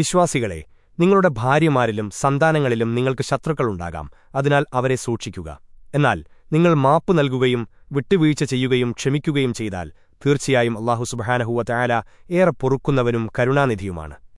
വിശ്വാസികളെ നിങ്ങളുടെ ഭാര്യമാരിലും സന്താനങ്ങളിലും നിങ്ങൾക്ക് ശത്രുക്കളുണ്ടാകാം. അതിനാൽ അവരെ സൂക്ഷിക്കുക. എന്നാൽ നിങ്ങൾ മാപ്പ് നൽകുകയും വിട്ടുവീഴ്ച ചെയ്യുകയും ക്ഷമിക്കുകയും ചെയ്താൽ തീർച്ചയായും അള്ളാഹു സുബഹാനഹുവ ചായാല ഏറെ പൊറുക്കുന്നവനും കരുണാനിധിയുമാണ്.